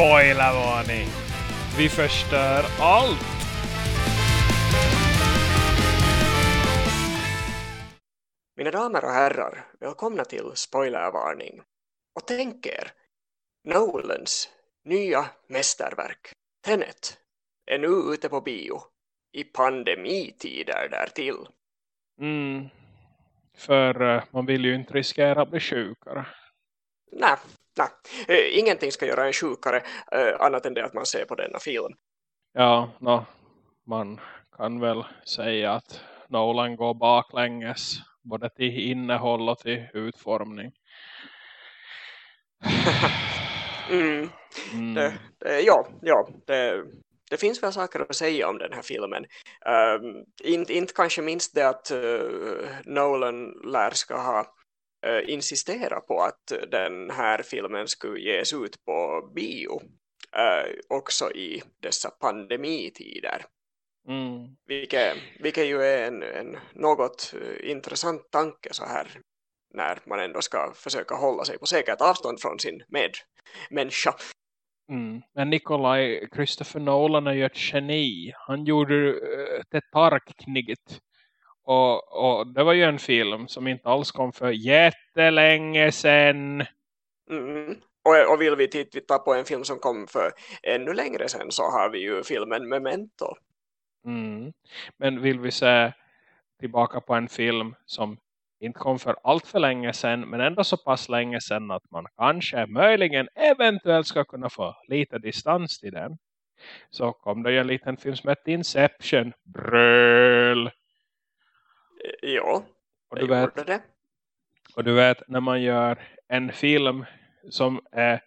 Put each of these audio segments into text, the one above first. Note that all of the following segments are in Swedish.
Spoilervarning! Vi förstör allt! Mina damer och herrar, välkomna till Spoilervarning. Och tänk er, Nolans nya mästerverk, Tenet, är nu ute på bio. I pandemitider därtill. Mm. För uh, man vill ju inte riskera att bli sjukare. Nej, nej. Uh, ingenting ska göra en sjukare uh, annat än det att man ser på denna film. Ja, no, man kan väl säga att Nolan går baklänges både till innehåll och till utformning. mm. Mm. Det, det, ja, ja det, det finns väl saker att säga om den här filmen. Uh, inte, inte kanske minst det att uh, Nolan lär ska ha uh, insistera på att den här filmen skulle ges ut på bio uh, också i dessa pandemitider. Mm. Vilket, vilket ju är en, en något intressant tanke så här när man ändå ska försöka hålla sig på säkert avstånd från sin medmänniska. Mm. Men Nikolaj Christopher Nolan är ju ett geni. Han gjorde uh, det Tark-kniget. Och, och det var ju en film som inte alls kom för jättelänge sedan. Mm. Och, och vill vi titta på en film som kom för ännu längre sedan så har vi ju filmen Memento. Mm. Men vill vi se tillbaka på en film som inte kom för allt för länge sedan men ändå så pass länge sedan att man kanske möjligen eventuellt ska kunna få lite distans till den så kom det ju en liten film som hette Inception Bröl ja och du vet, det. och du vet när man gör en film som är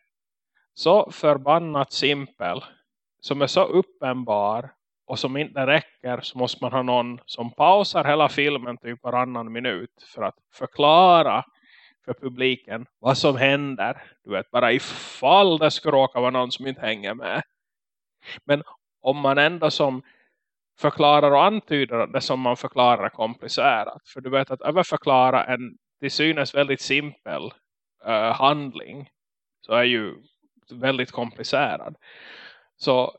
så förbannat simpel som är så uppenbar och som inte räcker så måste man ha någon som pausar hela filmen typ varannan minut för att förklara för publiken vad som händer. Du vet, bara ifall det skulle råka vara någon som inte hänger med. Men om man ändå som förklarar och antyder det som man förklarar är komplicerat. För du vet att överförklara en till synes väldigt simpel uh, handling så är ju väldigt komplicerad. Så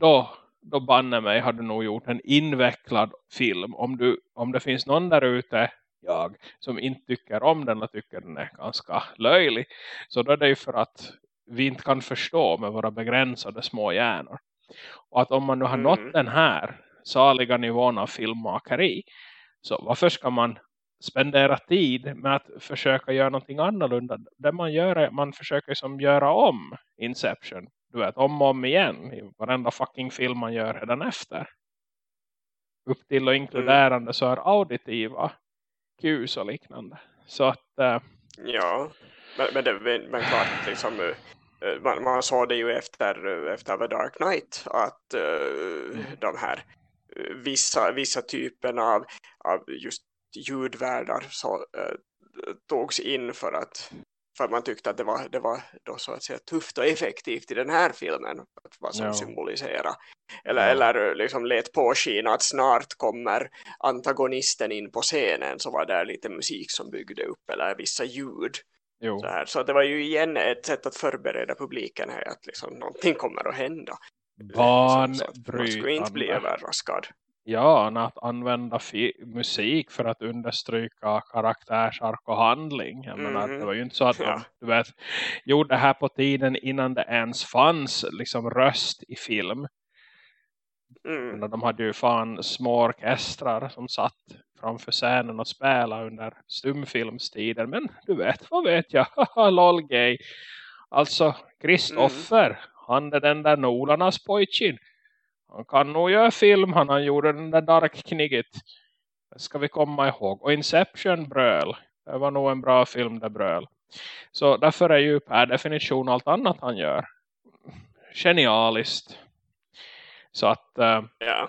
då då banne mig har du nog gjort en invecklad film. Om, du, om det finns någon där ute, jag, som inte tycker om den och tycker den är ganska löjlig. Så då är det ju för att vi inte kan förstå med våra begränsade små hjärnor. Och att om man nu har mm. nått den här saliga nivån av filmmakeri. Så varför ska man spendera tid med att försöka göra någonting annorlunda? Det man gör är att man försöker som göra om Inception du vet, om och om igen i varenda fucking film man gör redan efter. Upp till och inkluderande mm. så är auditiva cues och liknande. Så att... Äh, ja, men, men, det, men klart liksom... Eh, man, man såg det ju efter, efter The Dark Knight att uh, mm. de här vissa, vissa typen av, av just ljudvärdar så, togs in för att för man tyckte att det var, det var då så att säga tufft och effektivt i den här filmen vad som ja. symbolisera eller, ja. eller liksom let påskina att snart kommer antagonisten in på scenen så var det lite musik som byggde upp eller vissa ljud så, här. så det var ju igen ett sätt att förbereda publiken här att liksom någonting kommer att hända Banbrytande. Man skulle inte bli överraskad. Ja, att använda musik för att understryka karaktärsark och handling. Jag mm. menar, det var ju inte så att ja. du vet, gjorde det här på tiden innan det ens fanns liksom röst i film. Mm. De hade ju fan små orkestrar som satt framför scenen och spelade under stumfilmstiden. Men du vet, vad vet jag? Lol gay. Alltså, Kristoffer, mm. han är den där Nolarnas pojkin han kan nog göra film. Han, han gjorde den där Dark Knigget. Det ska vi komma ihåg. Och Inception bröl. Det var nog en bra film där bröl. Så därför är ju per definition allt annat han gör. Genialiskt. Så att äh, ja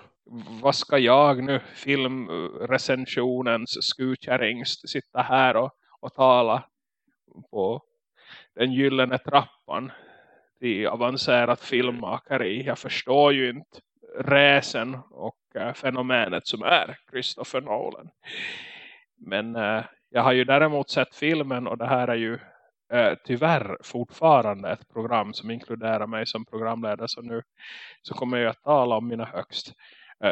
vad ska jag nu filmrecensionens skutkärring sitta här och, och tala på den gyllene trappan till avancerat filmmakeri. Jag förstår ju inte räsen och uh, fenomenet som är Christopher Nolan. Men uh, jag har ju däremot sett filmen och det här är ju eh, tyvärr fortfarande ett program som inkluderar mig som programledare. Så nu så kommer jag att tala om mina högst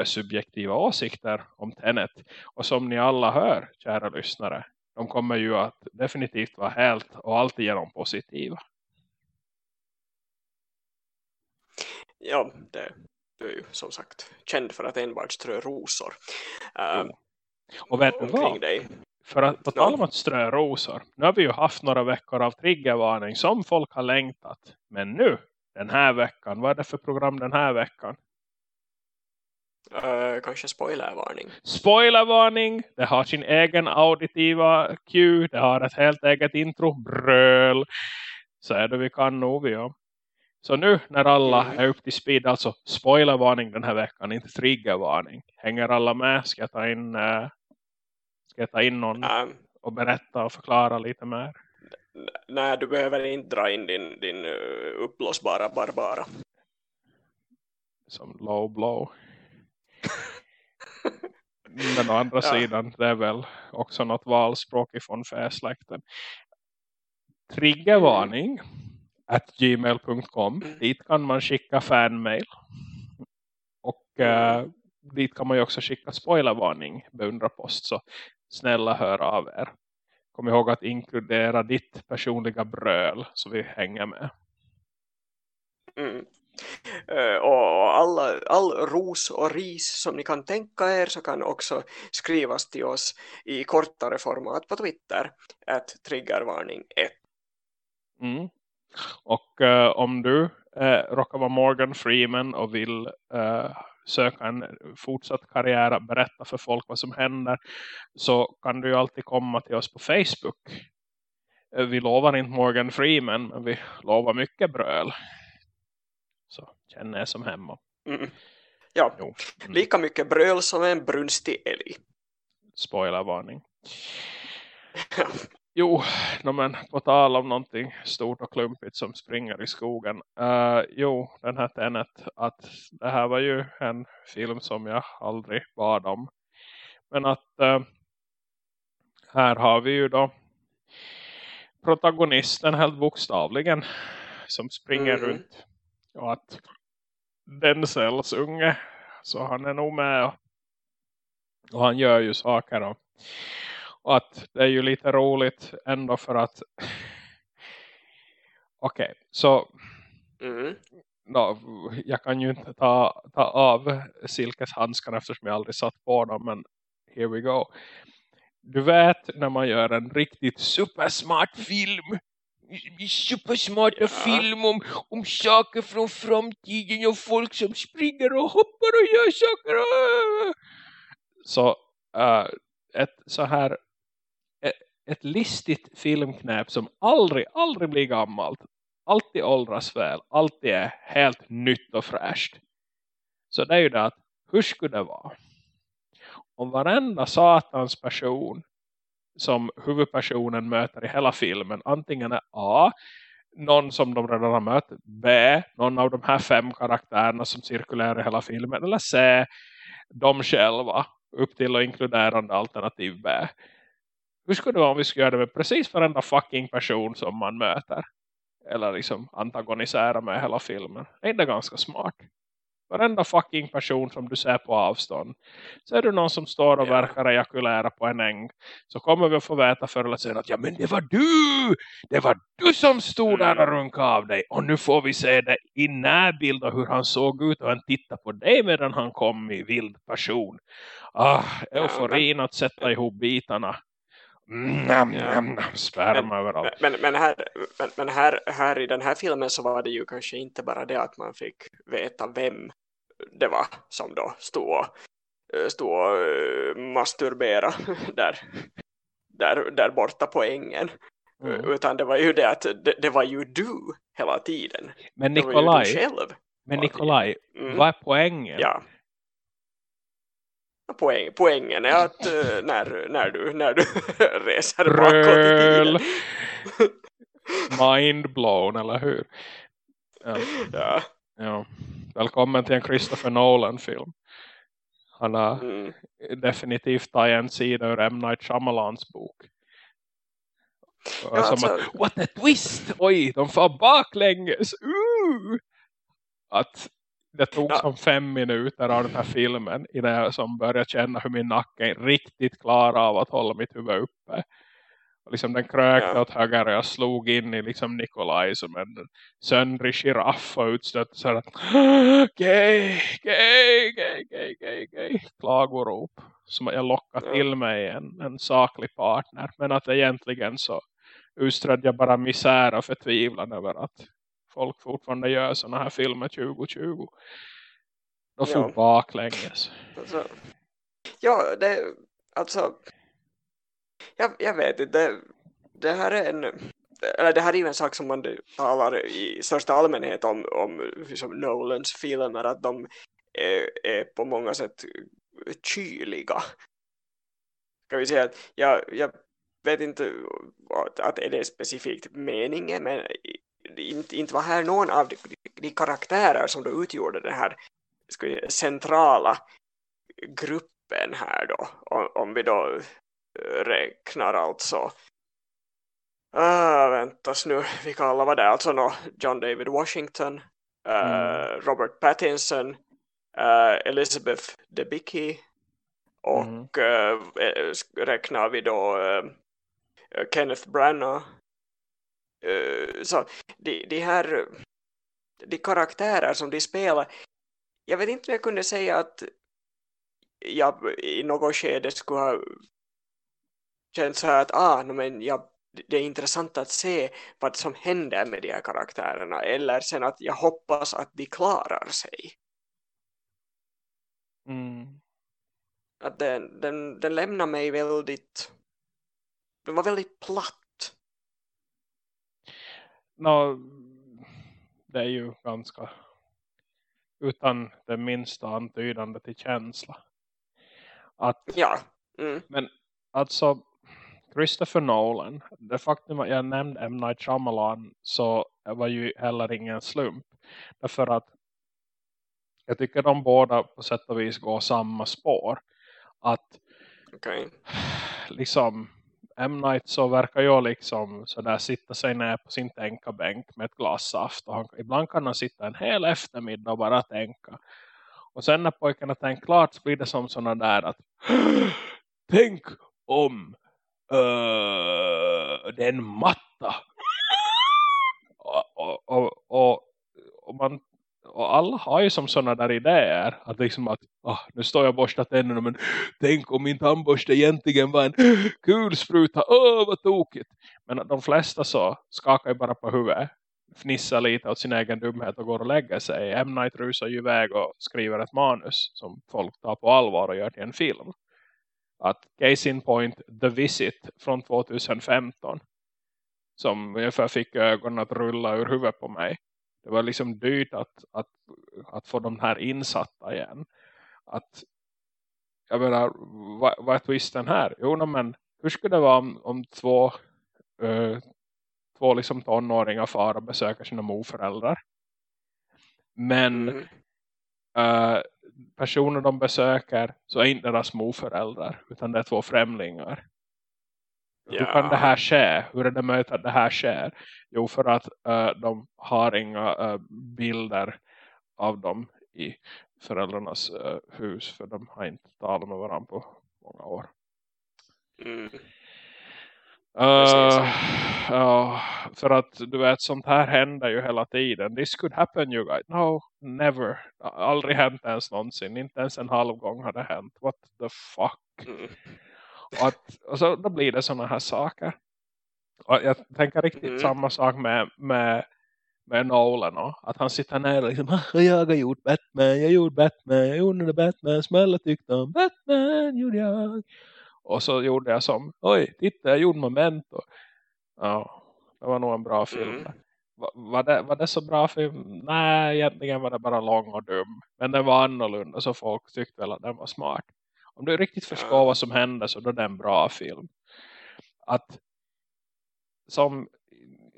subjektiva åsikter om Tenet. Och som ni alla hör, kära lyssnare, de kommer ju att definitivt vara helt och alltigenom positiva. Ja, det, du är ju som sagt känd för att enbart strö rosor. Uh, och vet du vad? Dig. För att på tal om att strö rosor. Nu har vi ju haft några veckor av triggervarning som folk har längtat. Men nu, den här veckan. Vad är det för program den här veckan? Uh, kanske spoilervarning. Spoilervarning! Det har sin egen auditiva cue. Det har ett helt eget intro. Bröl! Så är det vi kan nog ja. Så nu när alla mm. är upp till speed, alltså spoilervarning den här veckan, inte triggervarning. Hänger alla med? Ska jag ta in, uh, ska ta in någon um, och berätta och förklara lite mer? Nej, du behöver inte dra in din, din uh, uppblåsbara barbara. Som low blow. Men å andra ja. sidan, det är väl också något valspråk ifrån färsläkten. Triggervarning at gmail.com. Mm. Dit kan man skicka fanmail. Och uh, dit kan man ju också skicka spoilervarning beundrarpost. Så snälla hör av er. Kom ihåg att inkludera ditt personliga bröl så vi hänger med. Mm. Eh, och alla, all ros och ris som ni kan tänka er så kan också skrivas till oss i kortare format på Twitter att triggervarning 1. Mm. Och uh, om du uh, råkar vara Morgan Freeman och vill uh, söka en fortsatt karriär berätta för folk vad som händer så kan du ju alltid komma till oss på Facebook. Vi lovar inte Morgan Freeman men vi lovar mycket bröl. Så känner jag som hemma. Mm. Ja, mm. lika mycket bröl som en brunstig älg. Spoilervarning. Jo, no, men på tal om någonting stort och klumpigt som springer i skogen. Uh, jo, den här Tenet, att det här var ju en film som jag aldrig bad om. Men att uh, här har vi ju då protagonisten helt bokstavligen som springer mm. runt. Och att den säljs unge, så han är nog med och, han gör ju saker och och att det är ju lite roligt ändå för att okej, okay, så mm. no, jag kan ju inte ta, ta av silkeshandskarna eftersom jag aldrig satt på dem, men here we go. Du vet när man gör en riktigt supersmart film supersmarta film om, om saker från framtiden och folk som springer och hoppar och gör saker. Så uh, ett så här ett listigt filmknäp som aldrig, aldrig blir gammalt. Alltid åldras väl. Alltid är helt nytt och fräscht. Så det är ju det att hur skulle det vara? Om varenda satans person som huvudpersonen möter i hela filmen antingen är A någon som de redan har mött B någon av de här fem karaktärerna som cirkulerar i hela filmen eller C de själva upp till och inkluderande alternativ B hur skulle det vara om vi skulle göra det med precis varenda fucking person som man möter? Eller liksom antagonisera med hela filmen. Är det ganska smart? Varenda fucking person som du ser på avstånd. Är det någon som står och verkar ejakulera på en äng. Så kommer vi att få veta förr eller senare att ja men det var du! Det var du som stod där och runkade av dig. Och nu får vi se det i närbild och hur han såg ut och han tittade på dig medan han kom i vild person. Ah, euforin att sätta ihop bitarna. Nam, nam, nam, sperma men, överallt. Men, men, här, men, men här, här i den här filmen så var det ju kanske inte bara det att man fick veta vem det var som då stod och, eh, och uh, masturbera där, där, där borta på ängen. Mm. Utan det var ju det att det, det, var ju du hela tiden. Men Nikolaj, men Nikolaj mm. vad är poängen? Ja poäng, poängen är att när, när, du, när du reser bakåt i tiden. Mind blown, eller hur? Ja. ja. Ja. Välkommen till en Christopher Nolan-film. Han har mm. definitivt tagit en sida ur M. Night Shyamalans bok. Ja, alltså... att, what a twist! Oj, de får baklänges! Uh! Att det tog ja. som fem minuter av den här filmen innan jag som började känna hur min nacke är riktigt klar av att hålla mitt huvud uppe. Liksom den krökte ja. åt höger och jag slog in i liksom Nikolaj som en söndrig giraff och utstött så här gay, gay, gay, gay, gay, gay klagorop som jag lockade ja. till mig en, en saklig partner men att egentligen så utströdde jag bara misär och förtvivlan över att folk fortfarande gör sådana här filmer 2020 då får ja. baklänges alltså, ja det alltså jag, jag vet inte, det, det här är en eller det här är ju en sak som man talar i största allmänhet om, om liksom Nolans filmer, att de är, är på många sätt kyliga. Kan vi säga att jag, jag vet inte att, att är det specifikt meningen, men inte, inte var här någon av de, de karaktärer som då utgjorde den här säga, centrala gruppen här då, om, om vi då räknar alltså uh, väntas nu, vilka alla var det alltså no, John David Washington uh, mm. Robert Pattinson uh, Elizabeth Debicki och mm. uh, räknar vi då Kenneth Branagh så de, de här de karaktärer som de spelar jag vet inte om jag kunde säga att jag i något skede skulle ha känns så här att ah, men jag, det är intressant att se vad som händer med de här karaktärerna eller sen att jag hoppas att de klarar sig. Mm. Att den, den, den lämnar mig väldigt den var väldigt platt. No, det är ju ganska utan det minsta antydande till känsla. Att, ja. Mm. Men alltså Christopher Nolan, det faktum att jag nämnde M. Night Shyamalan så var ju heller ingen slump. Därför att jag tycker de båda på sätt och vis går samma spår. Att okay. liksom M. Night så verkar jag liksom sådär sitta sig ner på sin tänkabänk med ett glas saft. Och han, ibland kan han sitta en hel eftermiddag och bara tänka. Och sen när pojkarna tänkt klart så blir det som sådana där att tänk om uh, det är en matta. Och, och, och, och, man, och alla har ju som sådana där idéer. Att liksom att, oh, nu står jag och borstar tänderna men tänk om min tandborste egentligen var en kulspruta. Åh, oh, vad tokigt. Men de flesta så skakar ju bara på huvudet. Fnissar lite åt sin egen dumhet och går och lägger sig. M. Night rusar ju iväg och skriver ett manus som folk tar på allvar och gör till en film att case in point The Visit från 2015 som ungefär fick ögonen att rulla ur huvudet på mig. Det var liksom dyrt att, att, att få de här insatta igen. Att jag menar, vad, vad är twisten här? Jo, men hur skulle det vara om, om två, uh, två liksom tonåringar far och besöker sina morföräldrar? Men mm. uh, personer de besöker så är inte deras morföräldrar utan det är två främlingar. Ja. Hur kan det här ske? Hur är det möjligt att det här sker? Jo, för att uh, de har inga uh, bilder av dem i föräldrarnas uh, hus. För de har inte talat med varandra på många år. Mm. Uh, ja, för att du vet, sånt här händer ju hela tiden. This could happen you guys. No, never. Aldrig hänt ens någonsin. Inte ens en halv gång har det hänt. What the fuck? Mm. Och, att, och så då blir det såna här saker. Och jag tänker riktigt mm. samma sak med, med, med Nolan. Och, att han sitter ner och liksom, ah, jag har gjort Batman, jag gjorde Batman, jag gjorde Batman som alla tyckte om. Batman gjorde jag. Och så gjorde jag som, oj, titta jag gjorde Memento. Ja, det var nog en bra film. Mm. Var, var, det, var det så bra film? Nej, egentligen var det bara lång och dum. Men den var annorlunda så folk tyckte väl att den var smart. Om du riktigt förstår vad som hände så då är det en bra film. Att som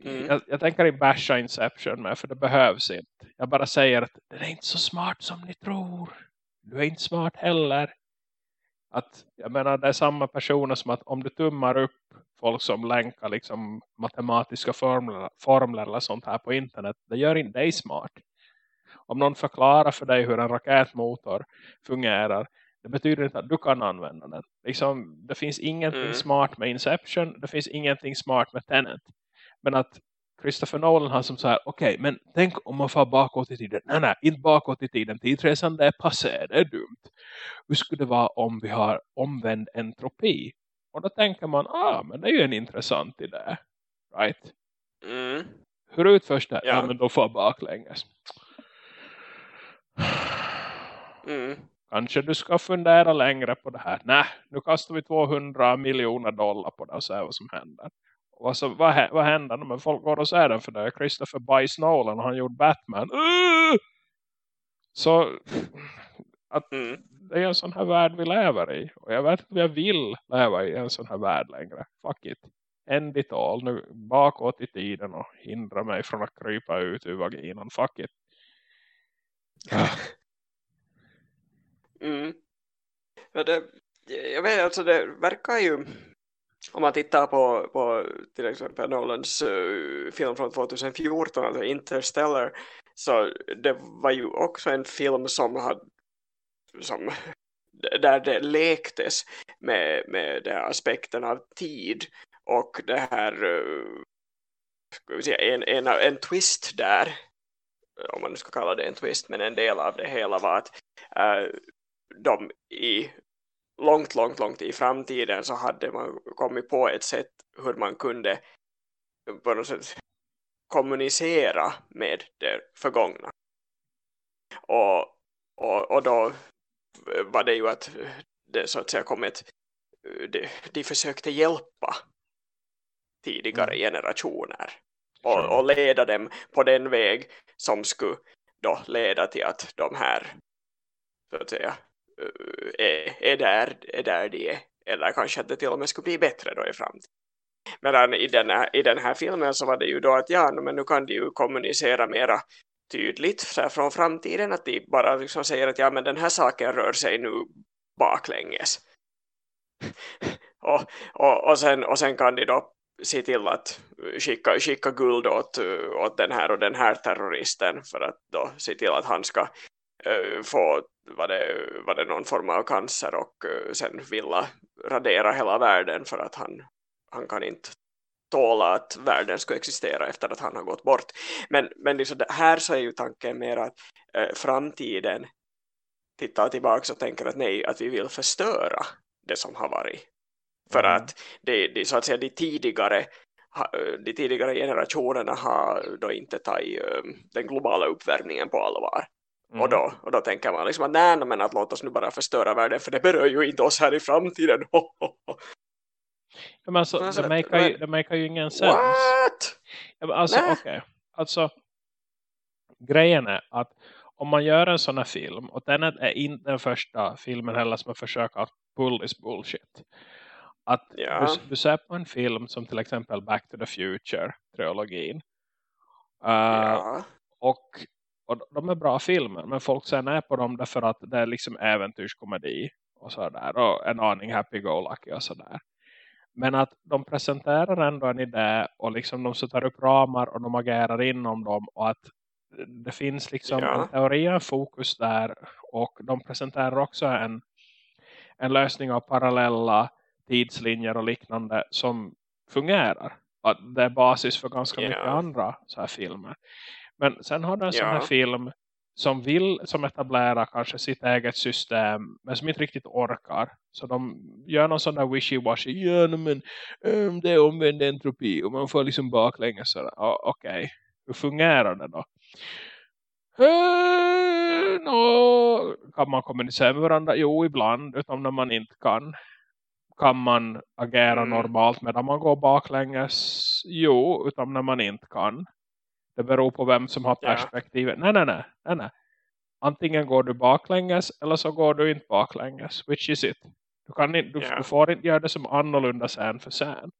mm. jag, jag, tänker i basha Inception med för det behövs inte. Jag bara säger att det är inte så smart som ni tror. Du är inte smart heller Att jag menar det är samma personer som att om du tummar upp folk som länkar liksom matematiska formler, formler eller sånt här på internet. Det gör inte dig smart. Om någon förklarar för dig hur en raketmotor fungerar. Det betyder inte att du kan använda den. Liksom, det finns ingenting mm. smart med Inception. Det finns ingenting smart med Tenet. Men att Christopher Nolan har som så här, okej, okay, men tänk om man får bakåt i tiden. Nej, nej, inte bakåt i tiden. Tidresande är passé, det är dumt. Hur skulle det vara om vi har omvänd entropi? Och då tänker man, ah, men det är ju en intressant idé. Right? Mm. Hur utförs det? Ja. ja, men då får baklänges. Mm. Kanske du ska fundera längre på det här. Nej, nu kastar vi 200 miljoner dollar på det och ser vad som händer. Och så, vad, vad händer när folk går och ser den för det Christopher Bice Nolan och han gjorde Batman. Uh! Så att mm. det är en sån här värld vi lever i. Och jag vet inte om jag vill leva i en sån här värld längre. Fuck it. End it all. Nu bakåt i tiden och hindra mig från att krypa ut ur vaginan. Fuck it. Mm. Ja, det, jag vet alltså det verkar ju om man tittar på, på till exempel Nolans uh, film från 2014, alltså Interstellar, så det var ju också en film som hade som, där det lektes med, med den aspekten av tid och det här uh, ska säga, en, en, en twist där om man nu ska kalla det en twist men en del av det hela var att uh, de i långt, långt, långt i framtiden så hade man kommit på ett sätt hur man kunde på något sätt kommunicera med det förgångna. Och, och, och då var det ju att det så att säga kom ett de, de försökte hjälpa tidigare mm. generationer och, och leda dem på den väg som skulle då leda till att de här så att säga är, är, där, är där de är. Eller kanske att det till och med skulle bli bättre då i framtiden. Medan i den, här, i den här filmen så var det ju då att ja, men nu kan de ju kommunicera mera tydligt från framtiden. Att de bara liksom säger att ja, men den här saken rör sig nu baklänges. och, och, och, sen, och sen kan de då se till att skicka, skicka guld åt, åt den här och den här terroristen för att då se till att han ska få var det, var det någon form av cancer och uh, sen vilja radera hela världen för att han, han kan inte tåla att världen ska existera efter att han har gått bort. Men, men liksom här så är ju tanken mer att uh, framtiden tittar tillbaka och tänker att nej, att vi vill förstöra det som har varit. För mm. att det, det, så att säga, de tidigare de tidigare generationerna har då inte tagit den globala uppvärmningen på allvar. Mm. Och, då, och då tänker man liksom att nej, men att låt oss nu bara förstöra världen för det berör ju inte oss här i framtiden. Ja, men alltså, det, det, makar ju, det makar ju ingen sens. What? Ja, alltså, okej. Okay. Alltså, grejen är att om man gör en sån här film och den är inte den första filmen heller som försöker pull this bullshit. Att ja. du, du, ser på en film som till exempel Back to the Future-trilogin. Uh, ja. Och och de är bra filmer. Men folk ser ner på dem därför att det är liksom äventyrskomedi. Och sådär. Och en aning happy-go-lucky och sådär. Men att de presenterar ändå en idé. Och liksom de sätter upp ramar. Och de agerar inom dem. Och att det finns liksom ja. en teori och en fokus där. Och de presenterar också en, en lösning av parallella tidslinjer och liknande. Som fungerar. Att det är basis för ganska yeah. mycket andra så här filmer. Men sen har du en ja. sån här film som vill som etablera kanske sitt eget system men som inte riktigt orkar. Så de gör någon sån där wishy-washy. Ja, men um, det är omvänd entropi och man får liksom baklänges. Så, ah, Okej, okay. hur fungerar det då? Uh, no. Kan man kommunicera med varandra? Jo, ibland. Utom när man inte kan. Kan man agera mm. normalt medan man går baklänges? Jo, utom när man inte kan. Det beror på vem som har perspektivet. Ja. Nej, nej, nej, nej, nej. Antingen går du baklänges eller så går du inte baklänges. Which is it? Du, kan inte, du, yeah. du får inte göra det som annorlunda sen för sen.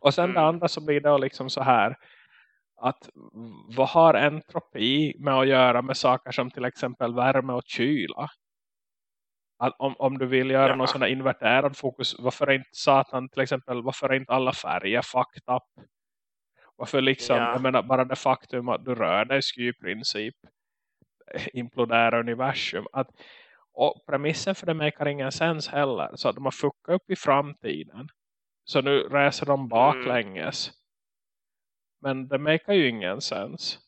Och sen mm. det andra så blir det liksom så här att vad har entropi med att göra med saker som till exempel värme och kyla? att om, om du vill göra Ja. någon sån här inverterad fokus, varför är inte satan till exempel, varför är inte alla färger fucked up? Varför liksom, Ja. jag menar bara det faktum att du rör dig ju i princip implodera universum. Att, och premissen för det makar ingen sens heller. Så att de har fuckat upp i framtiden. Så nu reser de baklänges. Men det makar ju ingen sens.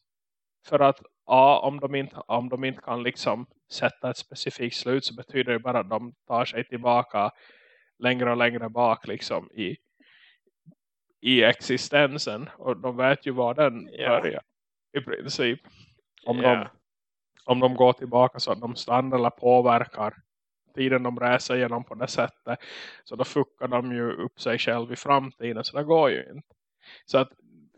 För att ja, om de inte, om de inte kan liksom sätta ett specifikt slut så betyder det bara att de tar sig tillbaka längre och längre bak liksom i, i existensen. Och de vet ju var den Ja. börjar i princip. Om, Ja. de, om de går tillbaka så att de stannar eller påverkar tiden de reser igenom på det sättet. Så då fuckar de ju upp sig själv i framtiden. Så det går ju inte. Så att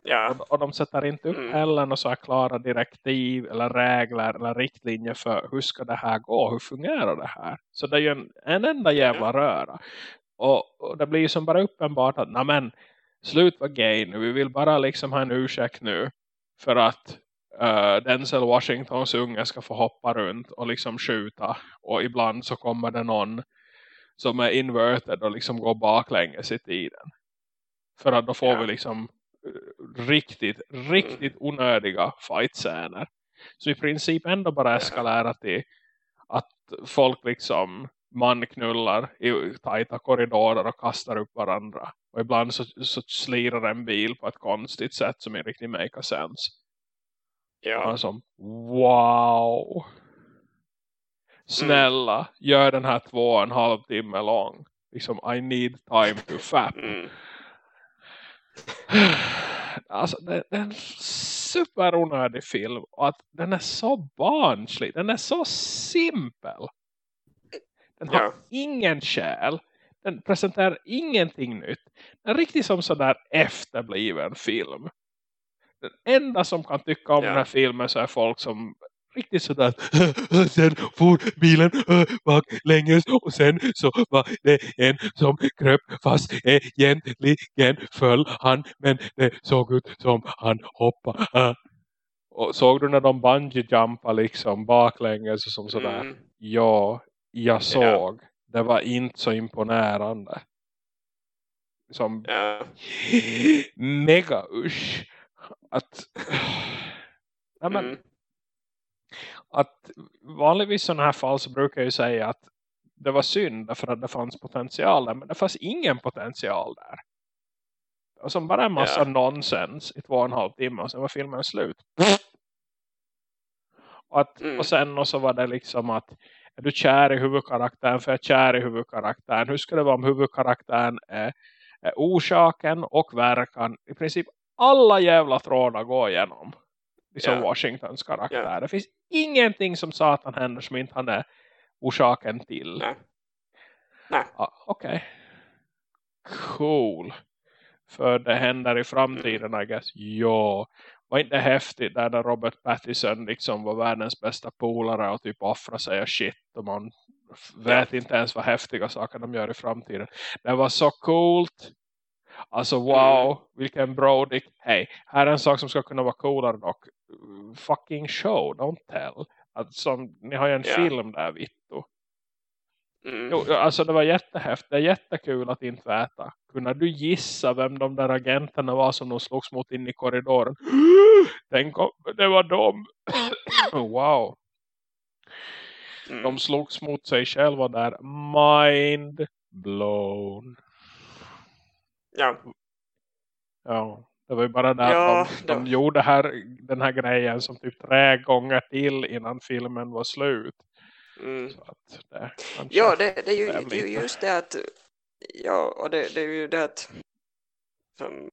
Ja. och, de sätter inte upp Mm. heller några så här klara direktiv eller regler eller riktlinjer för hur ska det här gå, hur fungerar det här. Så det är ju en, en enda jävla röra. Och, och det blir ju som bara uppenbart att men slut var gay nu, vi vill bara liksom ha en ursäkt nu för att uh, Denzel Washingtons unge ska få hoppa runt och liksom skjuta och ibland så kommer det någon som är inverted och liksom går baklänges i tiden. För att då får Ja. vi liksom eh, riktigt, riktigt onödiga fightscener. Så i princip ändå bara eskalerar till att folk liksom manknullar i tajta korridorer och kastar upp varandra. Och ibland så, så slirar en bil på ett konstigt sätt som inte riktigt make sense. Ja. Alltså, wow. Snälla, gör den här två och en halv timme lång. Liksom, I need time to fap. Mm. Alltså, det, det är en superonödig film. Och att den är så barnslig. Den är så simpel. Den har Ja. ingen själ. Den presenterar ingenting nytt. Den är riktigt som sådär efterbliven film. Den enda som kan tycka om Ja. den här filmen så är folk som riktigt sådär sen for bilen äh, baklänges och sen så var det en som kröp fast egentligen föll han men det såg ut som han hoppade äh. och såg du när de bungee jumpade liksom baklänges och som sådär Mm. ja, jag såg det var inte så imponerande som Ja. mega usch att Nej, men Mm. att vanligtvis i sådana här fall så brukar jag ju säga att det var synd därför att det fanns potential där. Men det fanns ingen potential där. Var som bara en massa Ja. nonsens i två och en halv timme och sen var filmen slut. Och, att, Mm. och sen och så var det liksom att är du kär i huvudkaraktären för jag är kär i huvudkaraktären. Hur ska det vara om huvudkaraktären är, är orsaken och verkan? I princip alla jävla trådar går igenom. Liksom Ja. Washingtons karaktär. Ja. Det finns ingenting som satan händer som inte han är orsaken till. Nej. Nej. Ja, Okej. Cool. För det händer i framtiden, I guess. Ja. Var inte häftigt där, där Robert Pattinson liksom var världens bästa polare och typ offra sig och shit. Och man vet inte ens vad häftiga saker de gör i framtiden. Det var så coolt. Alltså wow, vilken brodick. Hej, här är en sak som ska kunna vara coolare dock. Fucking show, don't tell. Alltså, ni har ju en Ja. film där, Vitto. Mm. Jo, alltså det var jättehäftigt. Det är jättekul att inte veta. Kunde du gissa vem de där agenterna var som de slogs mot in i korridoren? Tänk om det var dem. wow. Mm. De slogs mot sig själva där. Mind blown. Ja. Ja, det var ju bara där Ja, de, de gjorde här, den här grejen som typ tre gånger till innan filmen var slut. Mm. Att kanske Ja, det, det, är ju, det är ju just det att ja, och det, det är ju det att som,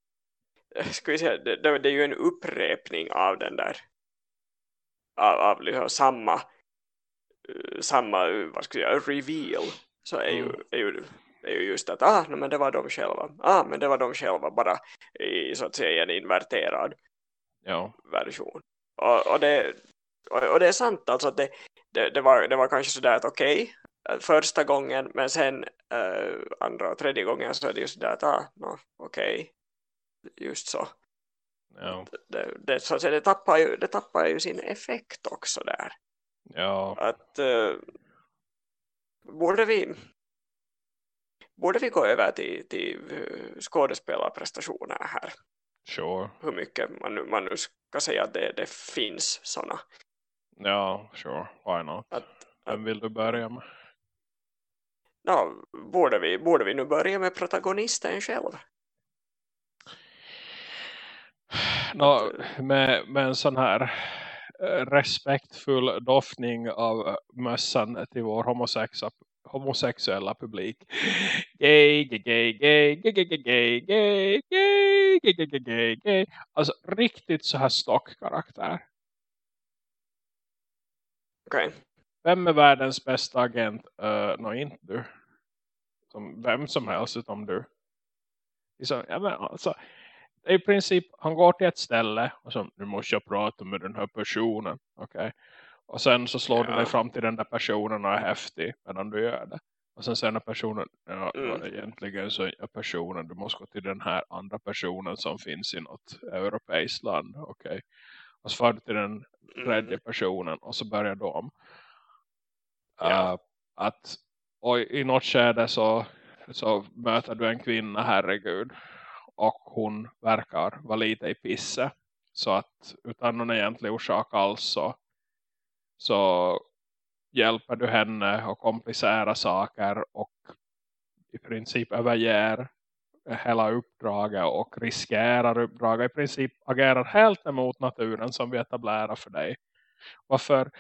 ska vi säga, det, det, är ju en upprepning av den där av, av liksom samma samma, vad ska jag säga, reveal så är ju, Mm. är ju är ju just att ah, men det var de själva ah, men det var de själva bara i så att säga en inverterad Ja, version. Och, och, det, och, och det är sant alltså att det, det, det, var, det var kanske sådär att okej eh, första gången men sen eh, andra och tredje gången så är det ju sådär att ah, no, okej just så. ja, Det, det, så att säga, det, tappar ju, det tappar ju sin effekt också där. ja. Att, eh, borde vi borde vi gå över till, till uh, skådespelarprestationer här? Sure. Hur mycket man nu, man nu ska säga att det, det finns sådana. Ja, sure. Why not? Att, Vem vill du börja med? Ja, borde vi, borde vi nu börja med protagonisten själv? No, med, med en sån här eh, respektfull doftning av mössan till vår homosexuella homosexuella publik. Gay, gay, gay, gay, gay, gay, gay, gay, gay, gay, gay, gay, gay, gay. Alltså riktigt så här stockkaraktär. Okej. Okay. Vem är världens bästa agent? Uh, Nå, no, inte du. Som vem som helst utom du. Liksom, ja, men alltså, i princip, han går till ett ställe och så, nu måste jag prata med den här personen. Okej. Okay. Och sen så slår ja. du dig fram till den där personen och är häftig medan du gör det. Och sen säger den personen, ja, mm. egentligen så är personen, du måste gå till den här andra personen som finns i något europeiskt land. Okej. Okay. Och så far du till den tredje mm. personen och så börjar de. Ja. Uh, att och i något skede så, så möter du en kvinna, herregud. Och hon verkar vara lite i pisse. Så att utan någon egentlig orsak alls så så hjälper du henne att komplicera saker och i princip överger hela uppdraget och riskerar uppdraget. I princip agerar helt emot naturen som vi etablerar för dig. Varför?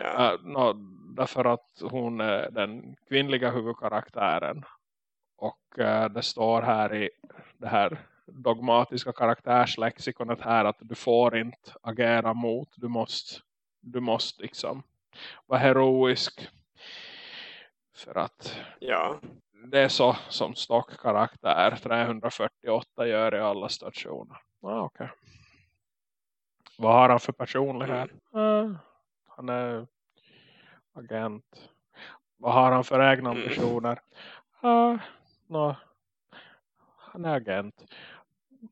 Ja. Uh, no, därför att hon är den kvinnliga huvudkaraktären. Och uh, det står här i det här dogmatiska karaktärslexikonet här att du får inte agera mot. Du måste du måste liksom vara heroisk. För att ja. Det är så som stockkaraktär 348 gör i alla stationer. Ah, okay. Vad har han för personlighet? Mm. Ah, han är agent. Vad har han för egna mm. ambitioner? Ah, no. Han är agent.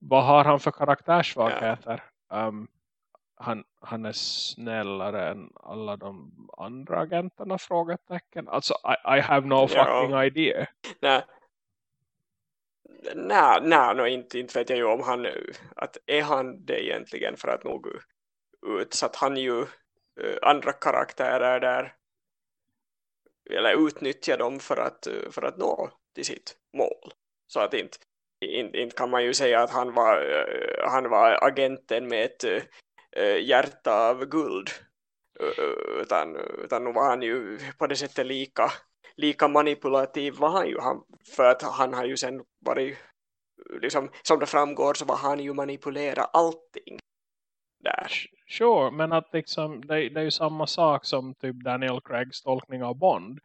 Vad har han för karaktärssvagheter? Ja. Um, han, han är snällare än alla de andra agenterna frågetecken. Alltså I, I have no fucking ja. idea. Nej. Nej, nej no, inte, inte vet jag ju om han att är han det egentligen för att nog utsatt han ju uh, andra karaktärer där eller utnyttja dem för att, uh, för att nå till sitt mål. Så att inte, inte, inte kan man ju säga att han var, uh, han var agenten med ett Eh, hjärta av guld eh, utan, utan nu var han ju på det sättet lika, lika manipulativ var han ju han, för att han har ju sen varit liksom, som det framgår så var han ju manipulera allting där. Sure, men att liksom, det, det är ju samma sak som typ Daniel Craigs tolkning av Bond.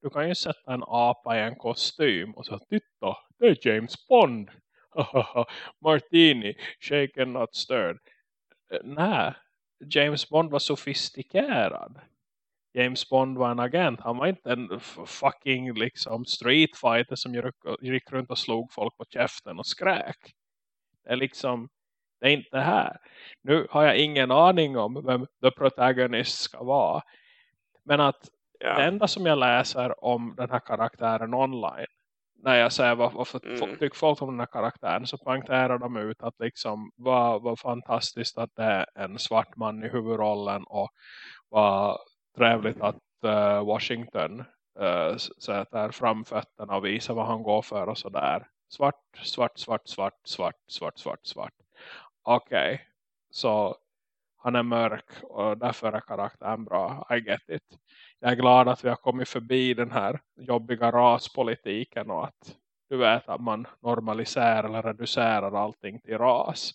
Du kan ju sätta en apa i en kostym och så titta, det är James Bond. Martini, shaken not stirred nej, James Bond var sofistikerad. James Bond var en agent. Han var inte en fucking liksom streetfighter som gick runt och slog folk på käften och skräk. Det är liksom, det är inte här. Nu har jag ingen aning om vem the protagonist ska vara. Men att ja. det enda som jag läser om den här karaktären online när jag säger vad, vad mm. tycker folk om den här karaktären så poängterar de ut att liksom vad, vad fantastiskt att det är en svart man i huvudrollen och vad trevligt att uh, Washington uh, sätter framfötterna och visar vad han går för och sådär. Svart, svart, svart, svart, svart, svart, svart, svart. Okej, okay. så han är mörk och därför är karaktären bra. I get it jag är glad att vi har kommit förbi den här jobbiga raspolitiken och att du vet att man normaliserar eller reducerar allting till ras.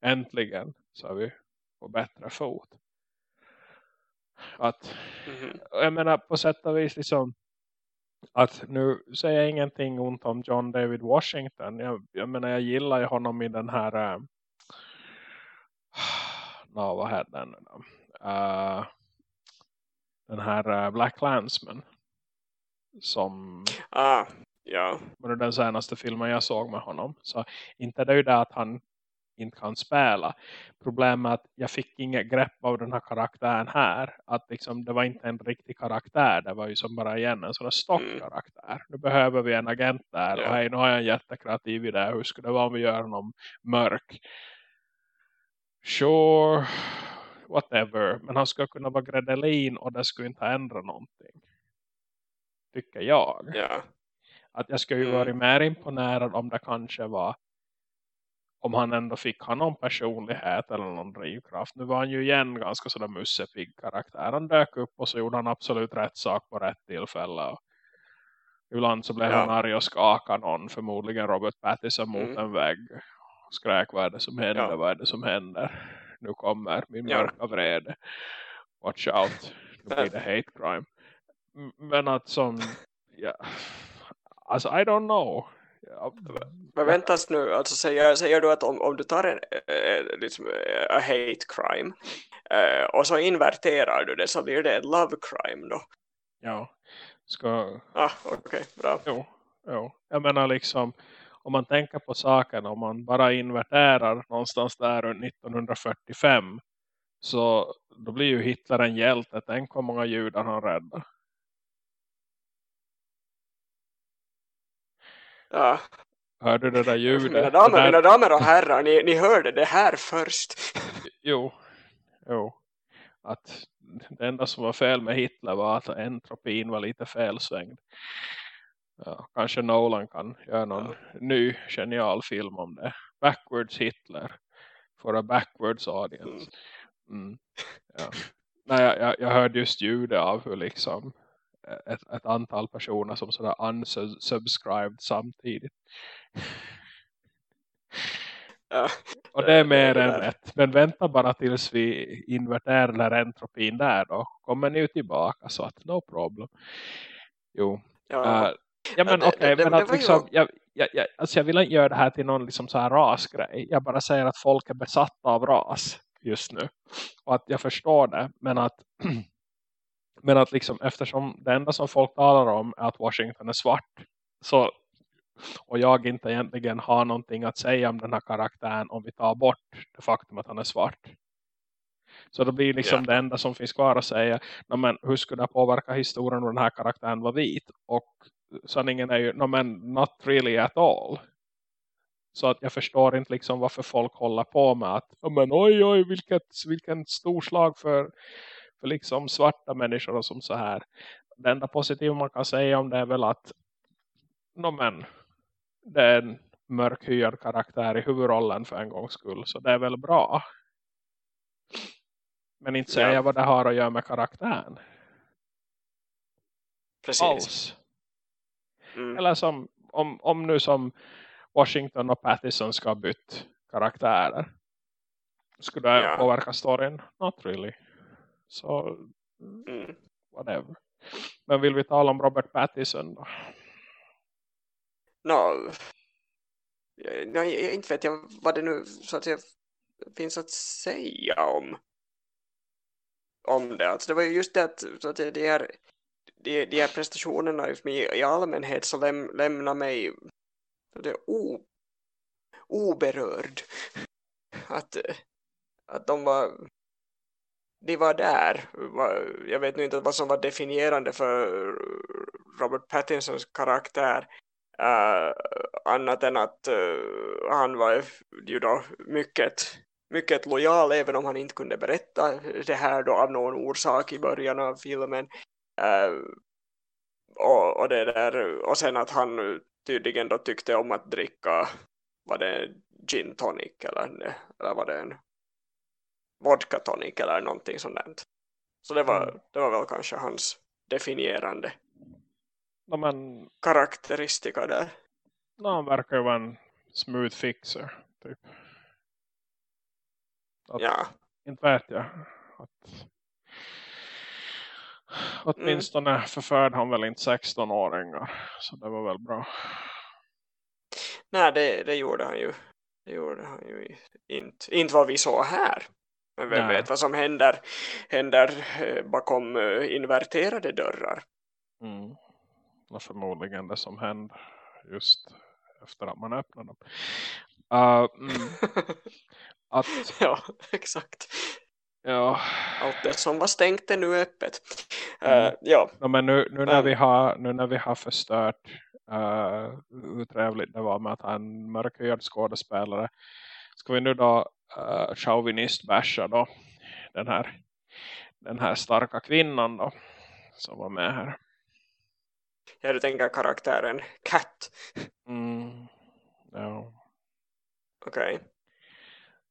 Äntligen så är vi på bättre fot. Att, mm jag menar på sätt och vis liksom att nu säger jag ingenting ont om John David Washington. Jag, jag menar jag gillar ju honom i den här äh, no, vad heter den då? Uh, den här uh, Black Landsman som ah, ja. var den senaste filmen jag såg med honom. Så inte det är ju det att han inte kan spela. Problemet är att jag fick inget grepp av den här karaktären här. Att liksom, det var inte en riktig karaktär. Det var ju som bara igen en sån här stockkaraktär. Mm. Nu behöver vi en agent där. Ja. Och hej, nu har jag en jättekreativ idé. Hur skulle det vara om vi gör honom mörk? Sure, whatever. Men han ska kunna vara Gredelin och det skulle inte ändra någonting. Tycker jag. Ja. Att jag skulle ju mm. varit mer imponerad om det kanske var om han ändå fick ha någon personlighet eller någon drivkraft. Nu var han ju igen ganska sådär mussepig karaktär. Han dök upp och så gjorde han absolut rätt sak på rätt tillfälle. Och ibland så blev ja. han arg och skakade någon, förmodligen Robert Pattinson mot mm. en vägg. Och skrek, vad är det som händer, ja. vad är det som händer? Nu kommer min ja. mörka vrede. Watch out, nu blir det hate crime. Men att som, ja, alltså I don't know men väntas nu, alltså säger, säger du att om, om du tar en äh, liksom, a hate crime äh, och så inverterar du det så blir det en love crime då? Ja, ska... Ah, okej, okay, bra. Jo, jo, jag menar liksom om man tänker på saken, om man bara inverterar någonstans där runt 1945 så då blir ju Hitler en hjälte. Tänk hur många judar han räddar. Ja. Hörde du det där ljudet? Mina damer, där... mina damer och herrar, ni, ni hörde det här först. Jo, jo. Att det enda som var fel med Hitler var att entropin var lite felsvängd. Ja, kanske Nolan kan göra någon ja. ny genial film om det. Backwards Hitler. For a backwards audience. Mm. mm. Ja. Nej, jag, jag hörde just ljudet av hur liksom ett, ett antal personer som sådär unsubscribed samtidigt. Ja, och det är mer än rätt. Men vänta bara tills vi inverterar entropin där då. Kommer ni ju tillbaka så att no problem. Jo. Ja, uh, ja men okej. Okay, men att liksom, jag, jag, jag, alltså jag vill inte göra det här till någon liksom så här rasgrej. Jag bara säger att folk är besatta av ras just nu. Och att jag förstår det. Men att Men att liksom eftersom det enda som folk talar om är att Washington är svart. Så, och jag inte egentligen har någonting att säga om den här karaktären om vi tar bort det faktum att han är svart. Så det blir liksom yeah. det enda som finns kvar att säga. men hur skulle det påverka historien om den här karaktären var vit? Och sanningen är ju, no, men not really at all. Så att jag förstår inte liksom varför folk håller på med att, men oj oj vilket, vilken storslag för för liksom svarta människor och som så här. Det enda positiva man kan säga om det är väl att no men, det är en mörkhyad karaktär i huvudrollen för en gångs skull. Så det är väl bra. Men inte säga ja. vad det har att göra med karaktären. Precis. Alls. Mm. Eller som, om, om nu som Washington och Pattison ska bytt karaktärer. Skulle det ja. påverka storyn? Not really. Så mm. whatever. Men vill vi tala om Robert Pattinson då? No, jag, inte vet jag vad det nu så att jag finns att säga om om det. Alltså det var ju just det att, så att de, här, de, de här prestationerna i, i allmänhet så läm, lämnar mig det, o, oberörd. Att, att de var de var där. Jag vet nu inte vad som var definierande för Robert Pattinsons karaktär. Uh, annat än att uh, han var ju då mycket, mycket lojal även om han inte kunde berätta det här då av någon orsak i början av filmen. Uh, och, och, det där, och sen att han tydligen då tyckte om att dricka var det gin tonic eller, eller var det en vodka tonic eller någonting sånt. Så det var, mm. det var väl kanske hans definierande no, men, karaktäristika där. No, han verkar ju vara en smooth fixer typ. Att, ja. Inte vet jag. Att, åtminstone mm. förförde han väl inte 16-åringar. Så det var väl bra. Nej, det, det gjorde han ju. Det gjorde han ju inte. Inte vad vi såg här. Men vem Nej. vet vad som händer, händer eh, bakom eh, inverterade dörrar. Mm. Och förmodligen det som händer just efter att man öppnar dem. Uh, mm. att, ja, exakt. Ja. Allt det som var stängt är nu öppet. Uh, mm. ja. No, men nu, nu, när vi har, nu när vi har förstört uh, hur trevligt det var med att ha en mörkhyad skådespelare ska vi nu då uh, chauvinist-basha då den här, den här starka kvinnan då som var med här. Ja, du tänker karaktären Cat. Mm. Ja. Okej. Okay.